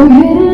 Your hidden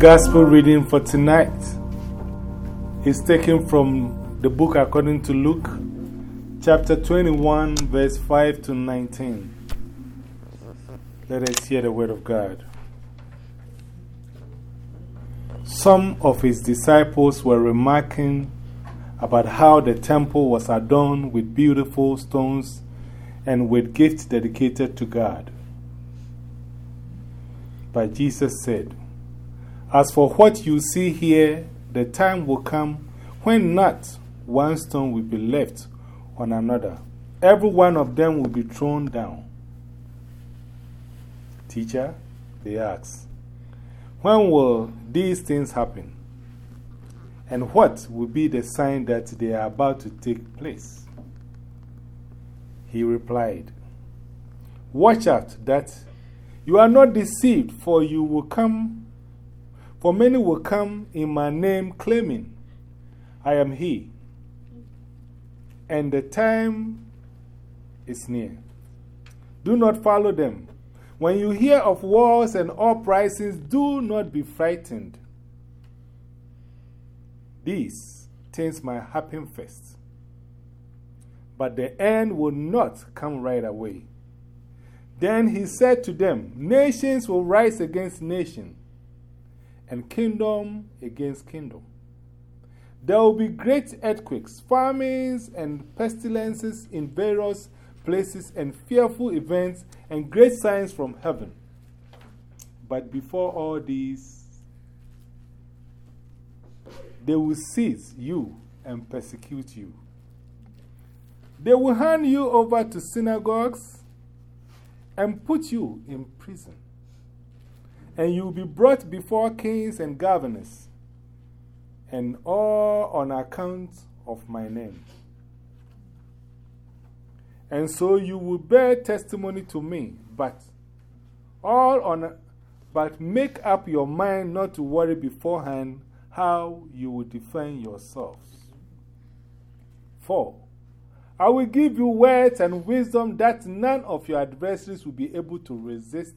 gospel reading for tonight is taken from the book according to Luke, chapter 21, verse 5 to 19. Let us hear the word of God. Some of his disciples were remarking about how the temple was adorned with beautiful stones and with gifts dedicated to God. But Jesus said, As for what you see here, the time will come when not one stone will be left on another. Every one of them will be thrown down. Teacher, they asked, When will these things happen? And what will be the sign that they are about to take place? He replied, Watch out that you are not deceived, for you will come, for many will come in my name, claiming, I am He. And the time is near. Do not follow them. When you hear of wars and uprisings, do not be frightened. These things might happen first, but the end will not come right away. Then he said to them, Nations will rise against nation, and kingdom against kingdom. There will be great earthquakes, famines, and pestilences in various places, and fearful events, and great signs from heaven. But before all these, they will seize you and persecute you. They will hand you over to synagogues and put you in prison. And you will be brought before kings and governors, and all on account of my name. And so you will bear testimony to me, but all on, but make up your mind not to worry beforehand how you will defend yourselves. 4. I will give you words and wisdom that none of your adversaries will be able to resist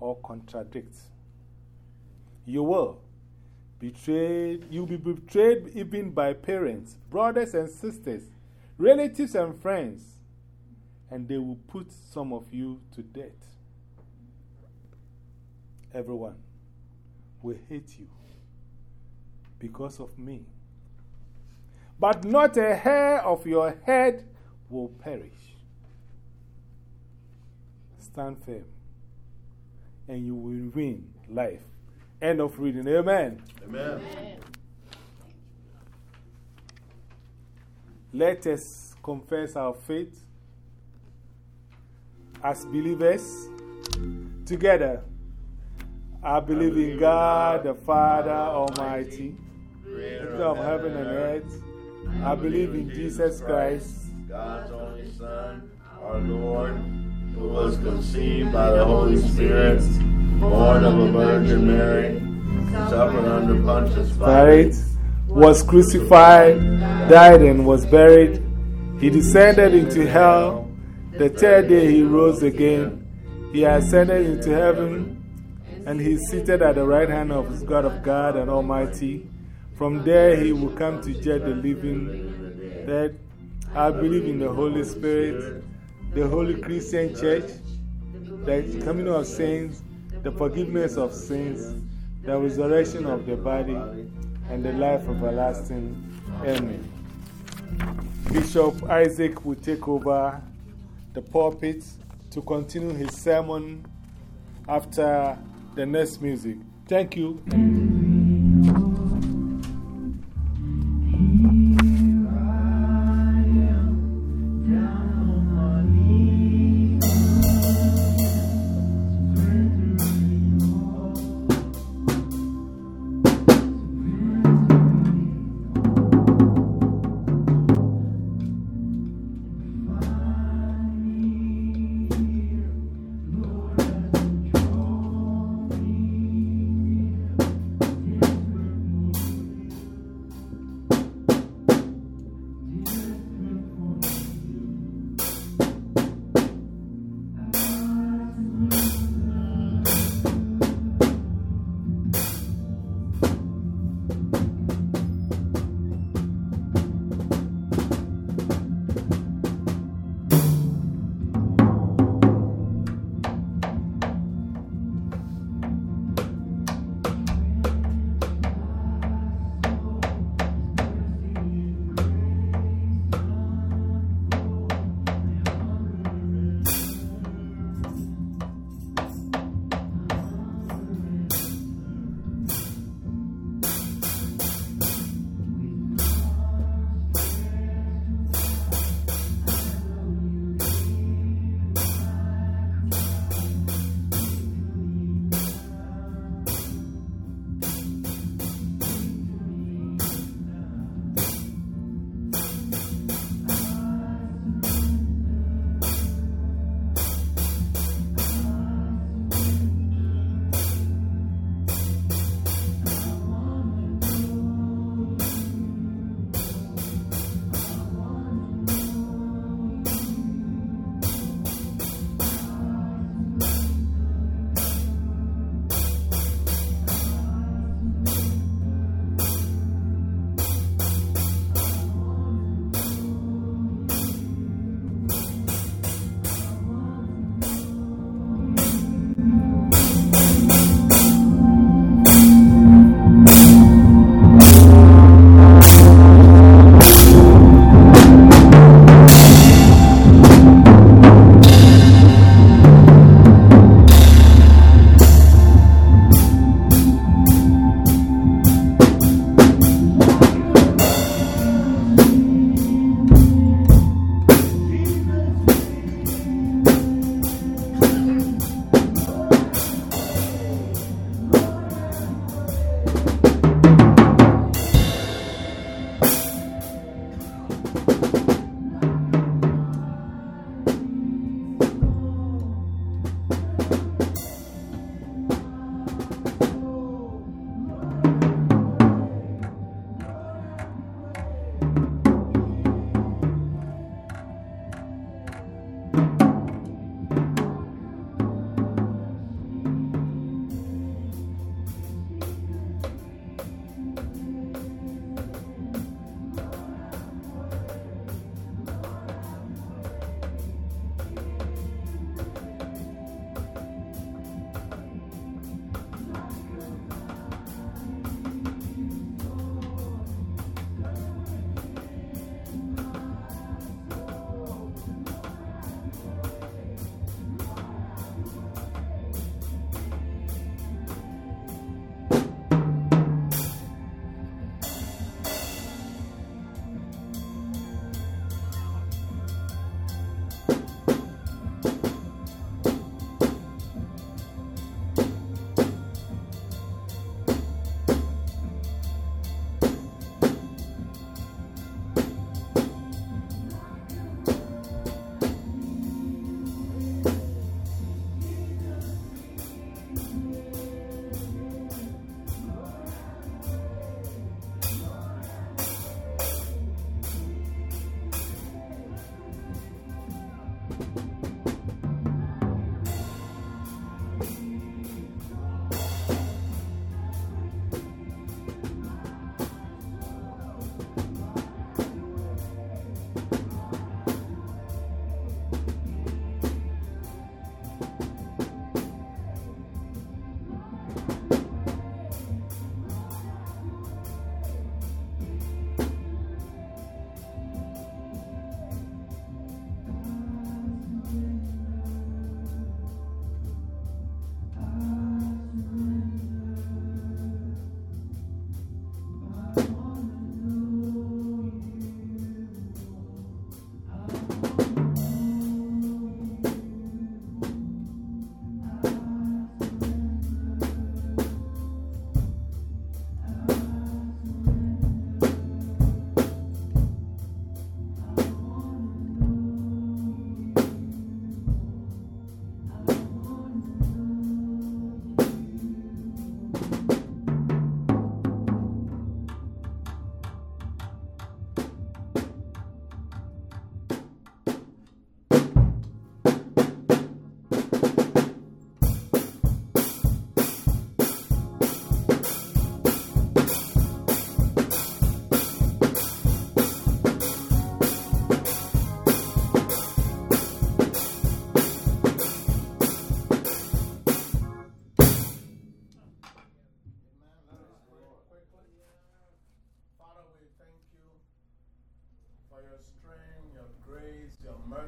or contradict. You will betrayed, you'll be betrayed even by parents, brothers and sisters, relatives and friends, and they will put some of you to death. Everyone will hate you because of me but not a hair of your head will perish. Stand firm, and you will win life. End of reading. Amen. Amen. Let us confess our faith as believers together. I believe in God the Father Almighty, creator of heaven and earth. I believe in Jesus Christ, God's only Son, our Lord, who was conceived by the Holy Spirit, born of a Virgin Mary, suffered under Pontius Pilate, was crucified, died, and was buried. He descended into hell. The third day he rose again. He ascended into heaven, and he is seated at the right hand of his God of God and Almighty. From there he will come to judge the living dead. I believe in the Holy Spirit, the Holy Christian Church, the communion of saints, the forgiveness of sins, the resurrection of the body, and the life everlasting. Amen. Bishop Isaac will take over the pulpit to continue his sermon after the next music. Thank you.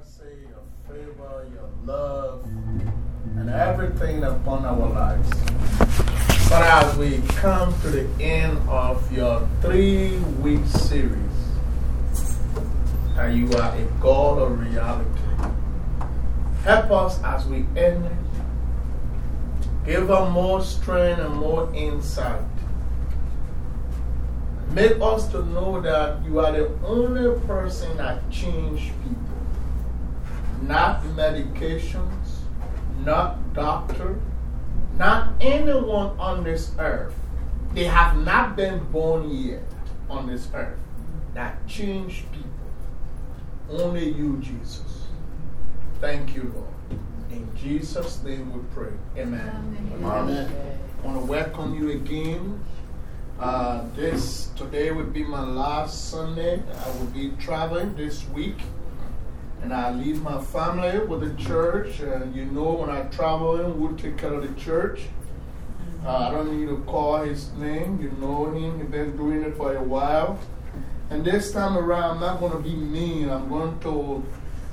Favor, your love, and everything upon our lives. But as we come to the end of your three week series, and you are a God of reality, help us as we end it. Give us more strength and more insight. Make us to know that you are the only person that change people. Not medications, not doctor, not anyone on this earth. They have not been born yet on this earth that change people. Only you, Jesus. Thank you, Lord. In Jesus' name we pray. Amen. Amen. I want to welcome you again. Uh, this today will be my last Sunday. I will be traveling this week, and I leave my family with the church. And you know, when I travel, in, we'll take care of the church. Uh, I don't need to call his name. You know him. He's been doing it for a while. And this time around, I'm not going to be mean. I'm going to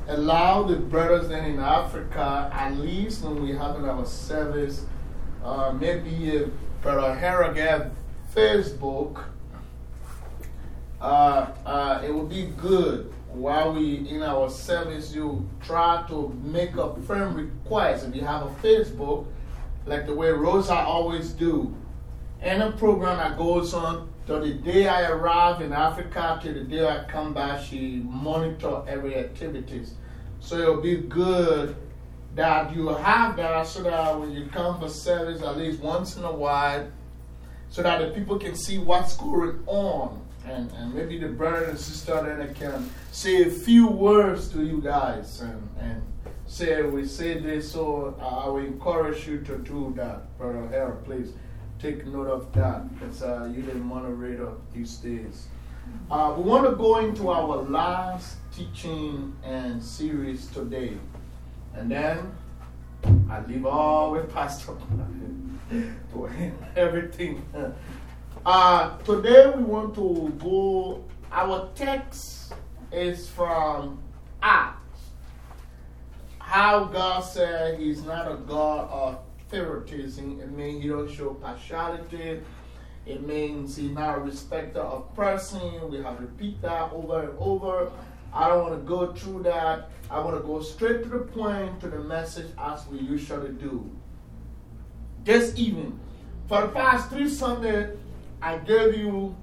allow the brothers then in Africa, at least when we have our service, uh, maybe if Brother get Facebook, uh, uh, it would be good while we in our service, you try to make a firm request. If you have a Facebook, like the way Rosa always do, any program that goes on till the day I arrive in Africa till the day I come back, she monitor every activities. So it'll be good that you have that so that when you come for service at least once in a while, so that the people can see what's going on. And, and maybe the brother and sister then can say a few words to you guys and, and say, we say this, so I will encourage you to do that. Brother Hare, please take note of that because uh, you're the moderator these days. Uh, we want to go into our last teaching and series today. And then I leave all with Pastor to him, everything. Uh, today we want to go, our text is from Acts. How God said He's not a God of favoritism. It means He don't show partiality. It means He's not a respecter of person. We have repeat that over and over. I don't want to go through that. I want to go straight to the point, to the message as we usually do. This evening, for the past three Sundays, I gave you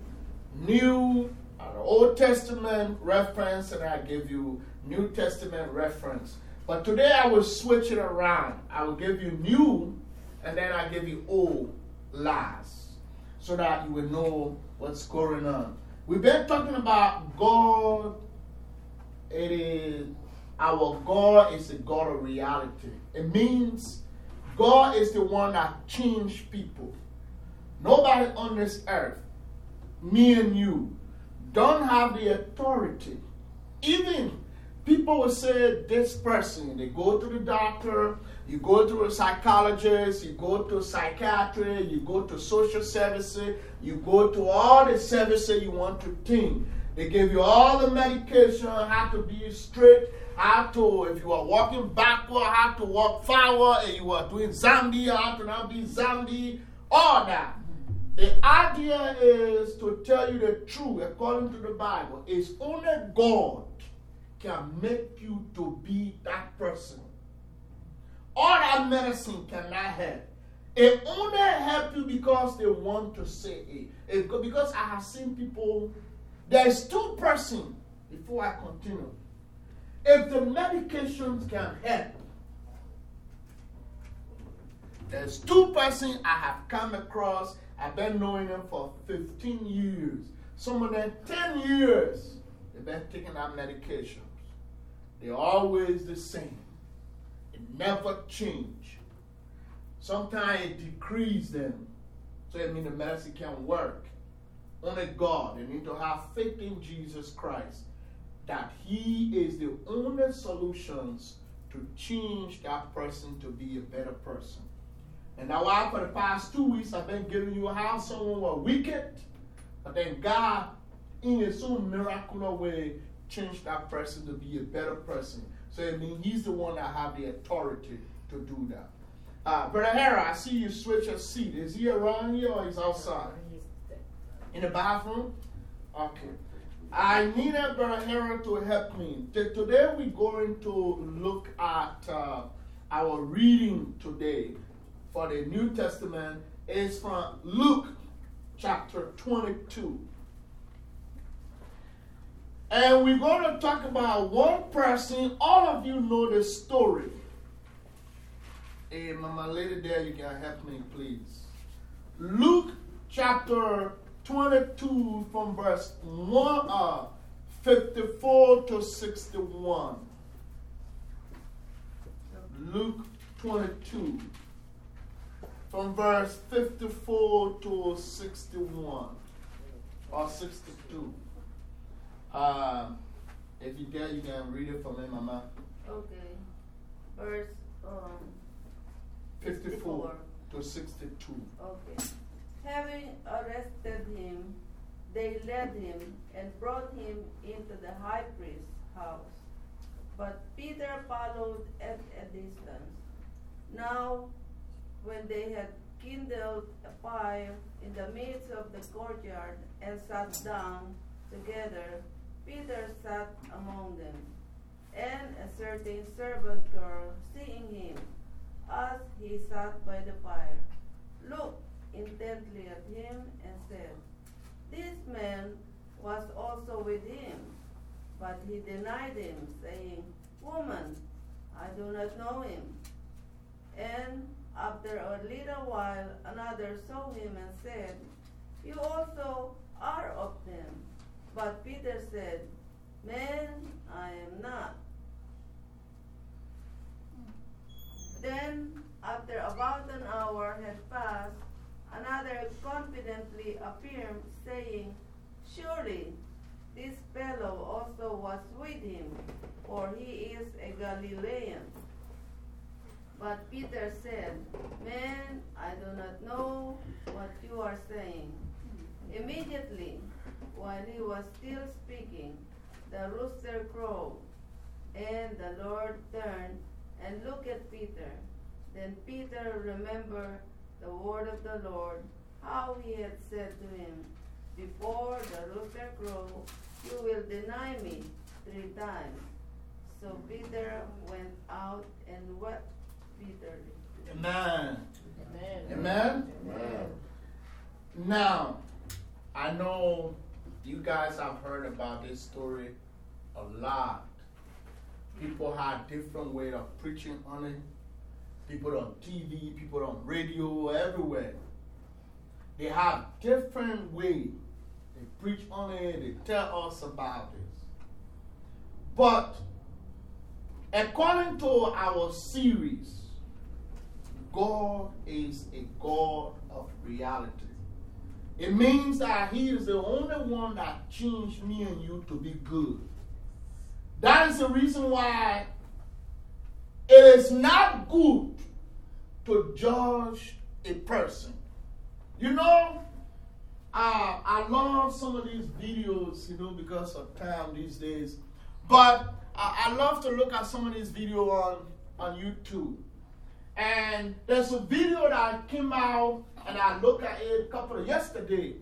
New, uh, Old Testament reference, and I gave you New Testament reference. But today I will switch it around. I will give you New, and then I give you Old last, so that you will know what's going on. We've been talking about God. It is our God is a God of reality. It means God is the one that changed people. Nobody on this earth, me and you, don't have the authority. Even people will say this person, they go to the doctor, you go to a psychologist, you go to psychiatry, you go to social services, you go to all the services you want to think. They give you all the medication, how to be straight, how to, if you are walking backward, how to walk forward, and you are doing zombie, how to not be zombie, all that. The idea is to tell you the truth according to the Bible. It's only God can make you to be that person. All that medicine cannot help. It only help you because they want to say it. It- because I have seen people, there's two persons, before I continue. If the medications can help, there's two persons I have come across. I've been knowing them for 15 years. Some of them 10 years. They've been taking our medications. They're always the same. It never change. Sometimes it decrease them. So it means the medicine can't work. Only God. They need to have faith in Jesus Christ. That He is the only solutions to change that person to be a better person. And now, why for the past two weeks, I've been giving you how someone was wicked, but then God, in His own miraculous way, changed that person to be a better person. So I mean, he's the one that have the authority to do that. Uh, Brother Hera, I see you switch your seat. Is he around here or he's outside? In the bathroom? Okay. I needed Brother Hera to help me. T- Today we're going to look at uh, our reading today for the New Testament. is from Luke chapter 22. And we're going to talk about one person. All of you know the story. Hey, Mama Lady there, you can help me, please. Luke chapter 22 from verse 1, uh, 54 to 61. Luke 22 from verse 54 to 61 or 62. Uh, if you dare, you can read it for me, Mama. Okay. Verse um, 54 to 62. Okay. Having arrested him, they led him and brought him into the high priest's house. But Peter followed at a distance. Now, when they had kindled a fire in the midst of the courtyard and sat down together, Peter sat among them. And a certain servant girl, seeing him, as he sat by the fire, looked intently at him and said, This man was also with him. But he denied him, saying, Woman, I do not know him. And after a little while, another saw him and said, You also are of them. But Peter said, Man, I am not. Then, after about an hour had passed, another confidently affirmed, saying, Surely this fellow also was with him, for he is a Galilean. But Peter said, Man, I do not know what you are saying. Immediately, while he was still speaking, the rooster crowed, and the Lord turned and looked at Peter. Then Peter remembered the word of the Lord, how he had said to him, Before the rooster crow, you will deny me three times. So Peter went out and wept. Amen. Amen. Amen. Amen. Now, I know you guys have heard about this story a lot. People have different way of preaching on it. People on TV, people on radio, everywhere. They have different way. They preach on it, they tell us about this. But according to our series, God is a God of reality. It means that He is the only one that changed me and you to be good. That is the reason why it is not good to judge a person. You know, uh, I love some of these videos, you know, because of time these days. But uh, I love to look at some of these videos on, on YouTube. And there's a video that came out, and I looked at it a couple of yesterday,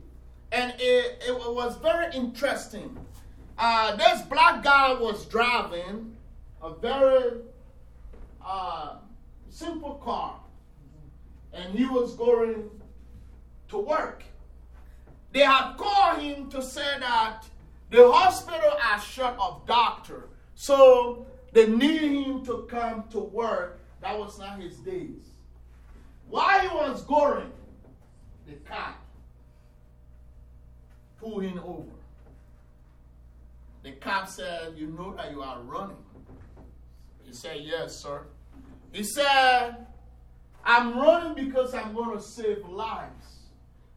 and it, it was very interesting. Uh, this black guy was driving a very uh, simple car, and he was going to work. They had called him to say that the hospital are short of doctor, so they need him to come to work. That was not his days. While he was going, the cop pulled him over. The cop said, You know that you are running. He said, Yes, sir. He said, I'm running because I'm going to save lives.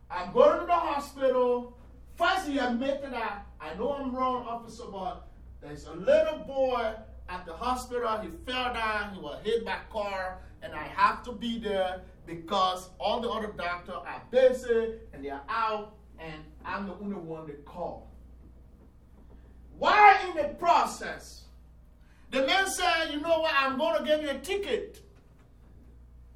I'm going to the hospital. First, he admitted that I know I'm wrong, officer, but there's a little boy at the hospital. He fell down. He was hit by a car, and I have to be there because all the other doctors are busy and they are out, and I'm the only one they call. While in the process, The man said, You know what? I'm going to give you a ticket.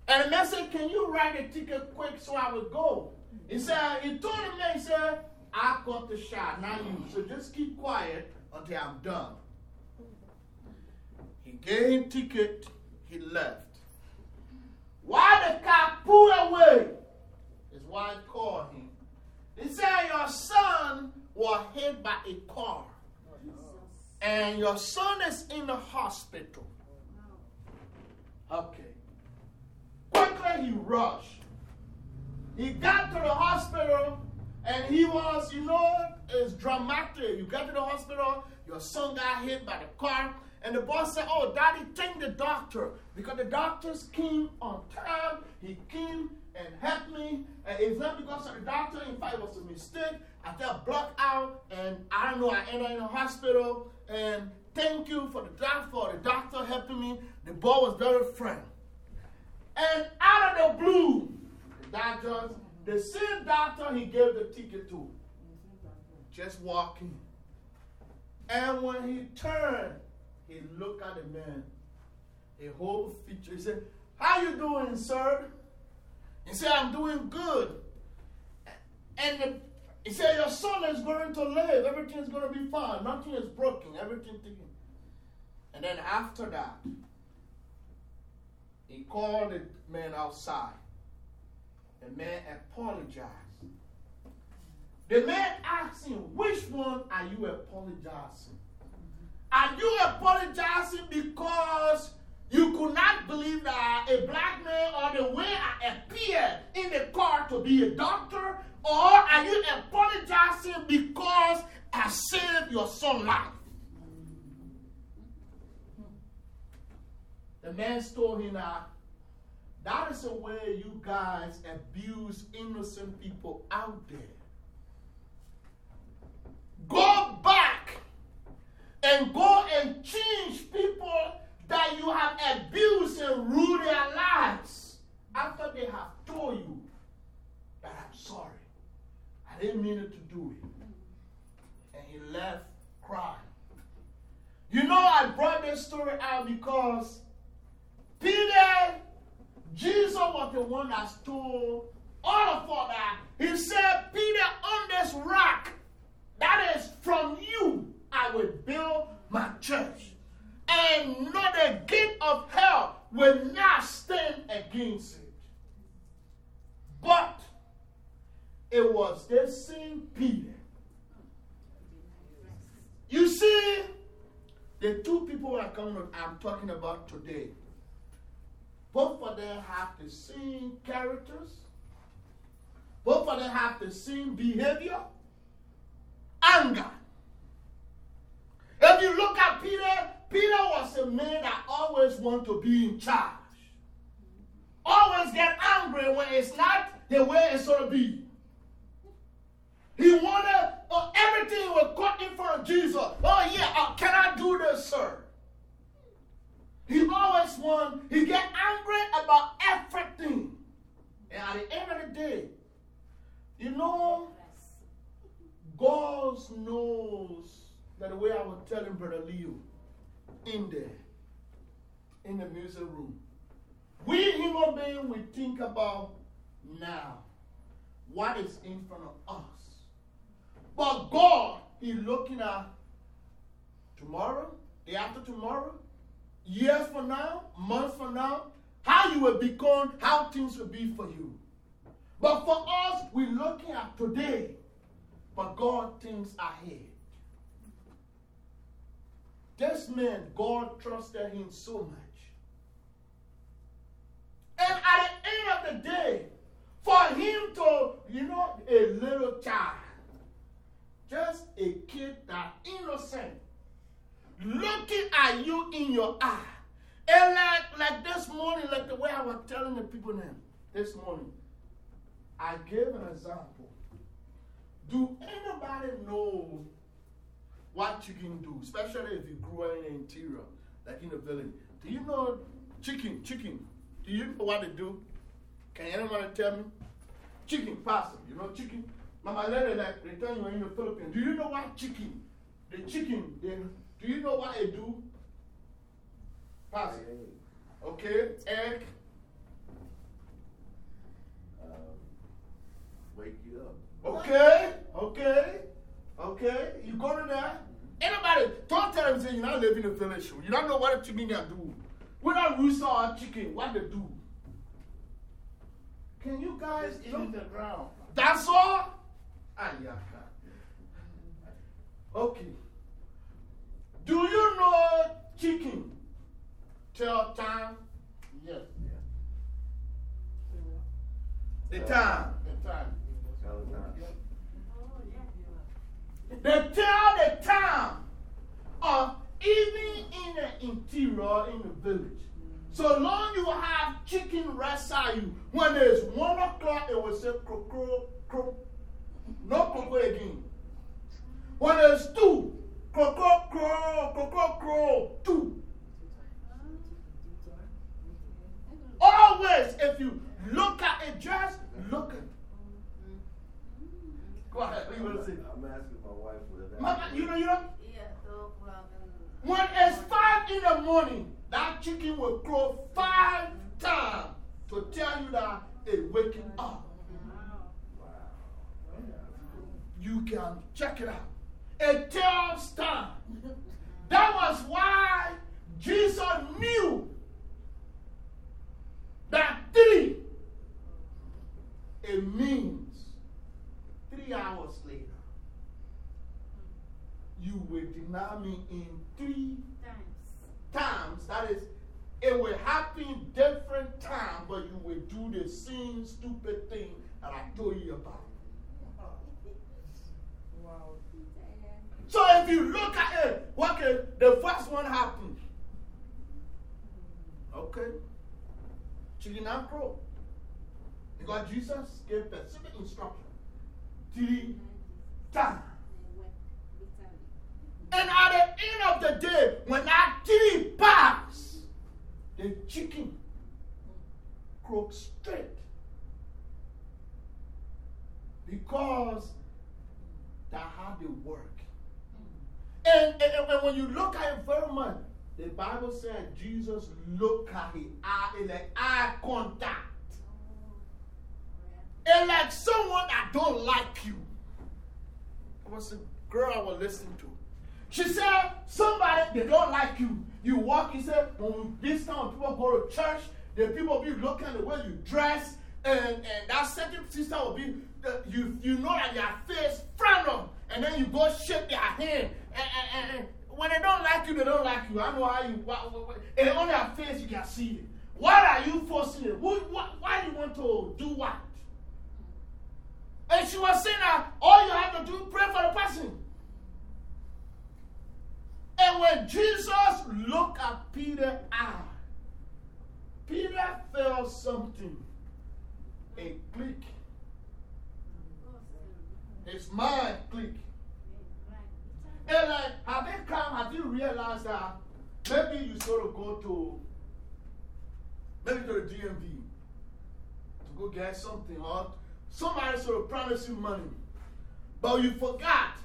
And the man said, Can you write a ticket quick so I will go? He said, He told the man, He said, I got the shot, not you. So just keep quiet until I'm done. He him ticket, he left. While the car pulled away, his wife called him. He said, Your son was hit by a car. And your son is in the hospital. Okay. Quickly he rushed. He got to the hospital and he was, you know, it's dramatic. You got to the hospital, your son got hit by the car, and the boss said, Oh, daddy, thank the doctor. Because the doctors came on time. He came and helped me. And it's not because of the doctor. In fact, it was a mistake. I got blocked out, and I don't know, I ended in the hospital. And thank you for the doctor, for the doctor helping me. The boy was very frank. And out of the blue, the doctors, the same doctor he gave the ticket to, just walking. And when he turned, he looked at the man, a whole feature. He said, How you doing, sir? He said, I'm doing good. And the, he said, Your son is going to live. Everything is going to be fine. Nothing is broken. Everything taken. And then after that, he called the man outside. The man apologized. The man asked him, Which one are you apologizing? Are you apologizing because you could not believe that a black man or the way I appeared in the car to be a doctor? Or are you apologizing because I saved your son's life? The man told him that that is the way you guys abuse innocent people out there. Go back and go and change people that you have abused and ruined their lives after they have told you that I'm sorry. I didn't mean it to do it. And he left crying. You know, I brought this because Peter, Jesus was the one that stole all of that. He said, Peter, on this rock, that is from you, I will build my church. And not a gate of hell will not stand against it. But it was the same Peter. You see, the two people I'm, talking about today, both of them have the same characters, both of them have the same behavior, anger. If you look at Peter, Peter was a man that always wanted to be in charge. Always get angry when it's not the way it's going to be. He wanted uh, everything was caught in front of Jesus. Oh, yeah, uh, can I do this, sir? He always want, he get angry about everything. And at the end of the day, you know, God knows that the way I was telling Brother Leo in there, in the music room. We human beings, we think about now what is in front of us. But God, He looking at tomorrow, day after tomorrow, years from now, months from now, how you will become, how things will be for you. But for us, we're looking at today, but God thinks ahead. This man, God trusted him so much. And at the end of the day, for him to, you know, a little child, just a kid that innocent, looking at you in your eye. And like, like this morning, like the way I was telling the people now, this morning, I gave an example. Do anybody know what chicken do, especially if you grew up in the interior, like in the village? Do you know chicken, chicken? Do you know what they do? Can anybody tell me? Chicken, pastor, you know chicken? Mama Lady, like they tell you in the Philippines, do you know what chicken? The chicken, they, do you know what they do? Pass. Okay, egg. Um, wake you up. Okay, okay, okay. You go to there. Anybody, don't tell them say you're not living in the village. You don't know what a chicken can do. We don't rooster or chicken, what they do. Can you guys eating the ground. That's all? Okay. Do you know chicken? Tell time? Yes. The time. The time. Tell the time. They tell the time of even in the interior in the village. So long you have chicken rescue you. When it's one o'clock, it will say crow, crow, crow. No crow again. When it's two, crow, crow, crow, crow, crow, crow, two. Always, if you look at it, just look at it. Go ahead, what you want to say? I'm asking my wife where that Mama, you know, you know, Yeah, two when it's five in the morning, that chicken will crow five times to tell you that it's waking up. Wow. You can check it out. It tells time. That was why Jesus knew that three, it means three hours later, you will deny me in three times. That is, it will happen different times, but you will do the same stupid thing that I told you about. So if you look at it, okay, the first one happened. Okay. Chicken and crow. Because Jesus gave specific instruction. Three times. And at the end of the day, when that three pass, the chicken croaks straight. Because that how they work. And, and, and when you look at very the Bible said Jesus looked at his eye, like eye contact. And like someone that don't like you. It was a girl I was listening to. She said, somebody, they don't like you. You walk, he said, when this time people go to church, the people be looking at the way you dress, and, and that second sister will be, you, you know that your face front them, and then you go shake their hand. And, and, and, when they don't like you, they don't like you. I know how you, what, what, what, and on their face you can see it. Why are you forcing it? Who, what, why do you want to do what? And she was saying that all you have to do pray for the person. And when Jesus looked at Peter's eye, ah, Peter felt something. A click. His mind click. Like, have they come, have you realized that maybe you sort of go to, maybe to the DMV to go get something, or somebody sort of promised you money, but you forgot.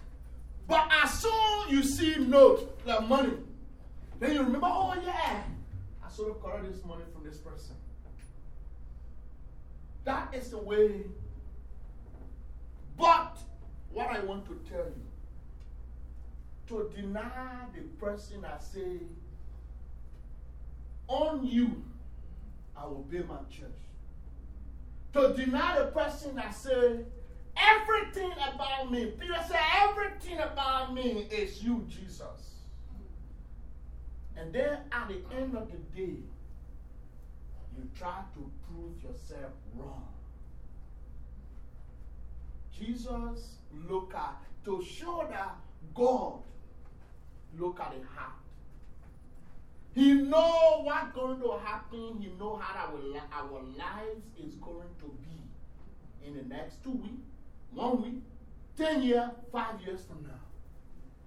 But as soon you see note, like money, then you remember, oh yeah, I sort of collected this money from this person. That is the way. But what I want to tell you, to deny the person I say, on you, I will build my church. To deny the person that say, everything about me, Peter said, everything about me is you, Jesus. And then at the end of the day, you try to prove yourself wrong. Jesus look at, to show that God look at the heart. He know what's going to happen. He know how our, li- our lives is going to be in the next two weeks, one week, ten years, five years from now.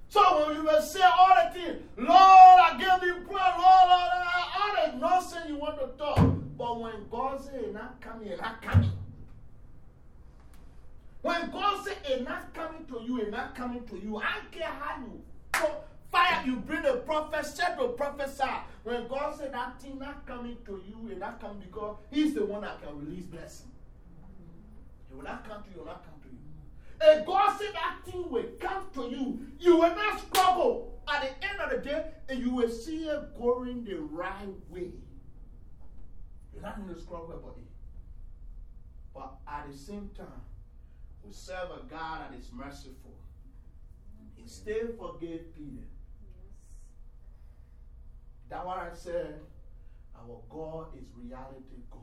So when you will say all the things, Lord, I give you prayer, Lord, Lord, Lord, all the nonsense you want to talk. But when God say it's not coming, it's not coming. When God say it's not coming to you, it's not coming to you. I care how you fire, you bring a prophet, set to prophesy. When God said that thing not coming to you and not coming because He's the one that can release blessing. It will not come to you, it will not come to you. And God said that thing will come to you. You will not struggle at the end of the day, and you will see it going the right way. You're not going to struggle about it. But at the same time, we serve a God that is merciful. He still forgave Peter. That's why I said. Our God is reality God.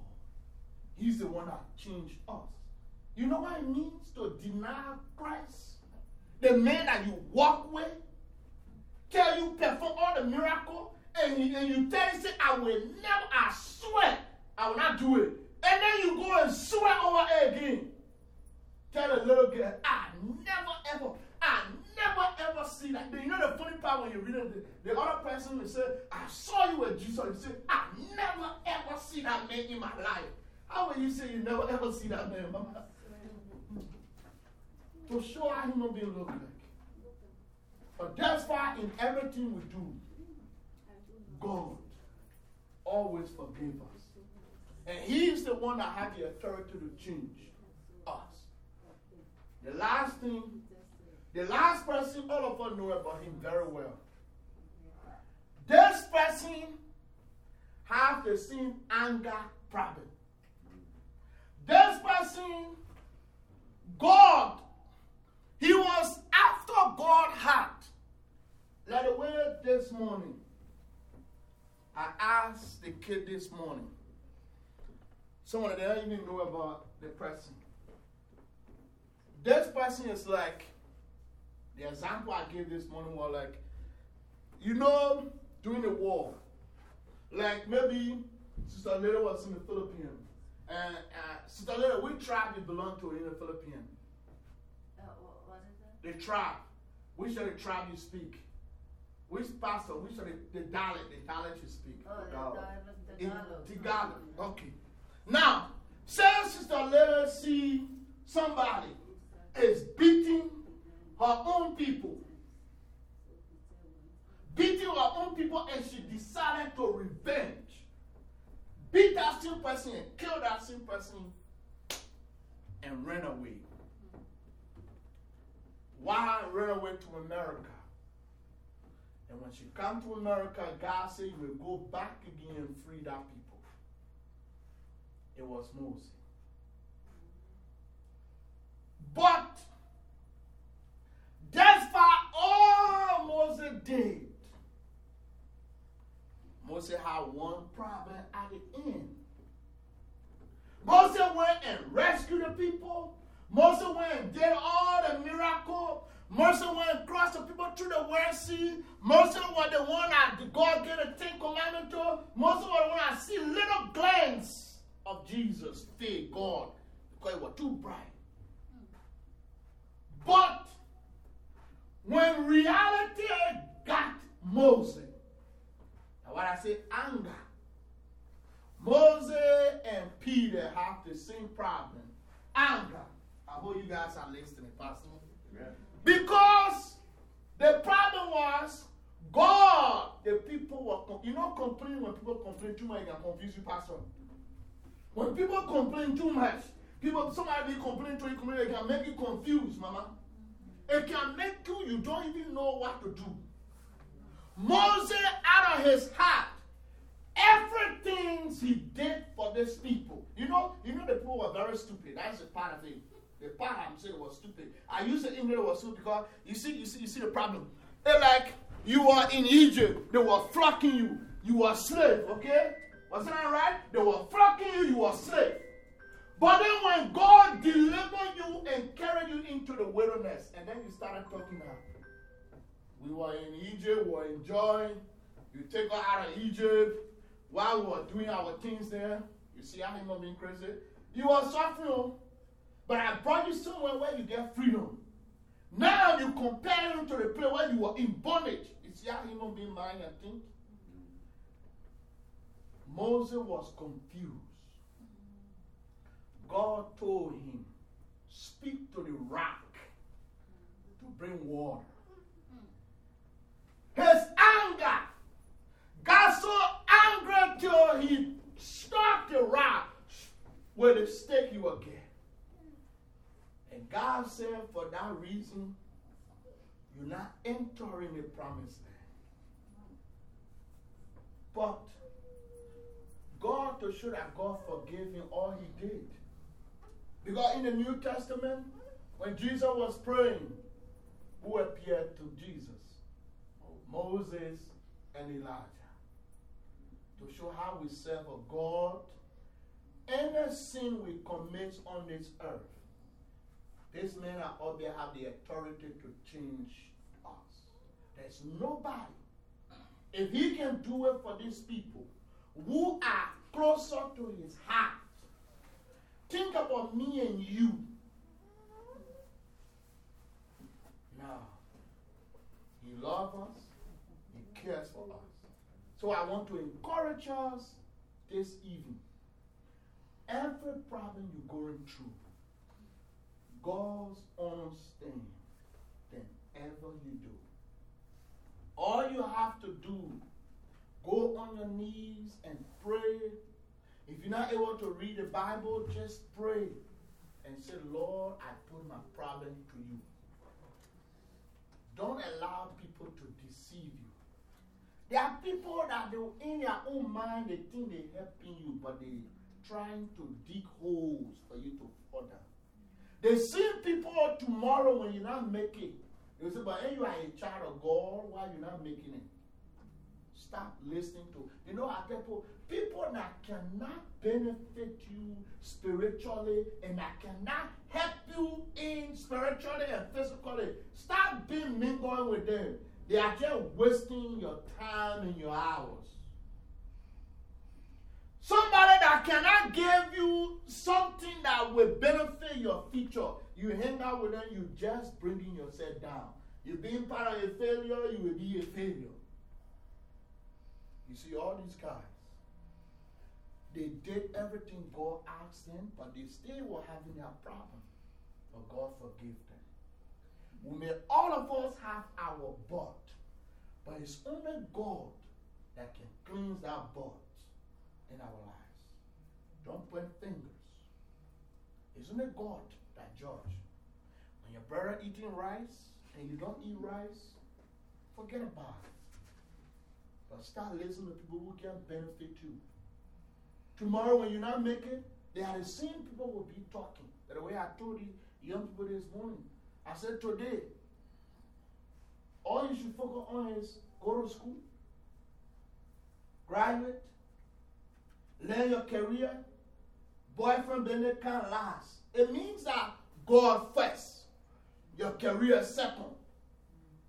He's the one that changed us. You know what it means to deny Christ? The man that you walk with, tell you perform all the miracle, and you, and you tell him, say, I will never, I swear, I will not do it. And then you go and swear over again. Tell the little girl, I never ever, I ever see that. You know the funny part when you read it, the, the other person will say, I saw you with Jesus. You say, I never ever see that man in my life. How will you say you never ever see that man, mama? To show how human being look like. But that's why in everything we do, God always forgive us. And He's the one that has the authority to change us. The last thing, the last person, all of us know about him very well. This person have the same anger problem. This person, God, he was after God heart. Like the way this morning, I asked the kid this morning. Someone that don't even know about the person. This person is like, the example I gave this morning was like, you know, during the war, like maybe Sister Leda was in the Philippines, and uh, Sister Leda, which tribe you belong to in the Philippines? Uh, wha- what is that? The tribe. Which of the tribe you speak? Which pastor? Which of the, the dialect, the dialect you speak? Oh, the Tagalog. Tagalog. Okay. Now, say Sister Leda see somebody is beating her own people. Beating her own people, and she decided to revenge. Beat that same person and kill that same person and ran away. Why ran away to America? And when she come to America, God said you will go back again and free that people. It was Moses. But despite all Moses did, Moses had one problem at the end. Moses went and rescued the people. Moses went and did all the miracle. Moses went and crossed the people through the Red Sea. Moses was the one that God gave the Ten Commandments to. Moses was the one that see little glance of Jesus, fear God, because it was too bright. But when reality got Moses, and what I say, anger, Moses and Peter have the same problem. Anger. I hope you guys are listening, Pastor. Because the problem was God, the people were, you know, complaining when people complain too much, it can confuse you, Pastor. When people complain too much, people, somebody be complaining to you, it can make you confused, Mama. It can make you, you don't even know what to do. Moses, out of his heart, everything he did for these people. You know, you know the people were very stupid. That's a part of it. The part I'm saying was stupid. I use the English was stupid because you see, you see, you see the problem. They're like you are in Egypt, they were flocking you. You were slave, okay? Wasn't that right? They were flocking you, you were slave. But then when God delivered you and carried you into the wilderness, and then you started talking now. We were in Egypt, we were enjoying. You take us out of Egypt while we were doing our things there. You see how him being crazy? You were suffering, oh. but I brought you somewhere where you get freedom. Now you compare him to the place where you were in bondage. You see how human being mind and think? Moses was confused. God told him, Speak to the rock to bring water. His anger got so angry till he struck the rock with the stick would get. And God said, for that reason, you're not entering the promised land. But God to show that God forgave him all he did. Because in the New Testament, when Jesus was praying, who appeared to Jesus? Moses and Elijah. To show how we serve a God. Any sin we commit on this earth, these men are out there have the authority to change us. There's nobody. If he can do it for these people who are closer to his heart, think about me and you. Now, he loves us, he cares for us. So I want to encourage us this evening. Every problem you're going through, God's understand than ever you do. All you have to do, go on your knees and pray. If you're not able to read the Bible, just pray and say, Lord, I put my problem to you. Don't allow people to deceive you. There are people that they, in their own mind, they think they're helping you, but they're trying to dig holes for you to fall down. They see people tomorrow when you're not making. They say, but hey, you are a child of God, why you not making it? Stop listening to. You know, I people, people that cannot benefit you spiritually and that cannot help you in spiritually and physically. Stop being mingling with them. They are just wasting your time and your hours. Somebody that cannot give you something that will benefit your future. You hang out with them, you just bringing yourself down. You being part of a failure, you will be a failure. You see, all these guys, they did everything God asked them, but they still were having their problem. But God forgave them. We may all of us have our butt, but it's only God that can cleanse that butt in our lives. Don't point fingers. It's only God that judge. When your brother eating rice and you don't eat rice, forget about it. But start listening to people who can benefit you. Tomorrow when you're not making, they are the same people will be talking. The way I told you young people this morning. I said today, all you should focus on is go to school, graduate, learn your career, boyfriend, then it can't last. It means that God first, your career second.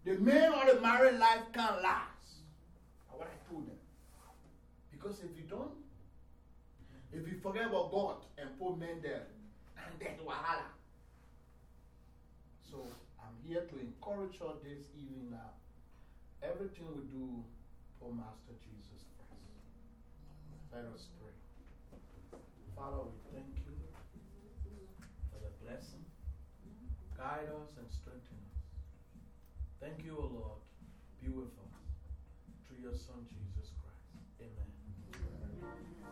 The man or the married life can't last. That's what I told them. Because if you don't, if you forget about God and put men there, and then wahala. So I'm here to encourage you this evening now. Everything we do for Master Jesus Christ. Let us pray. Father, we thank you for the blessing. Guide us and strengthen us. Thank you, O Lord. Be with us. Through your Son, Jesus.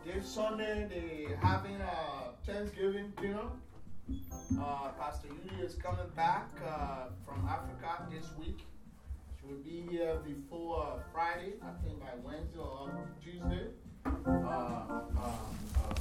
This Sunday, they having a Thanksgiving dinner. Uh, Pastor Yuli is coming back uh, from Africa this week. She will be here before Friday, I think by Wednesday or Tuesday. Uh, uh,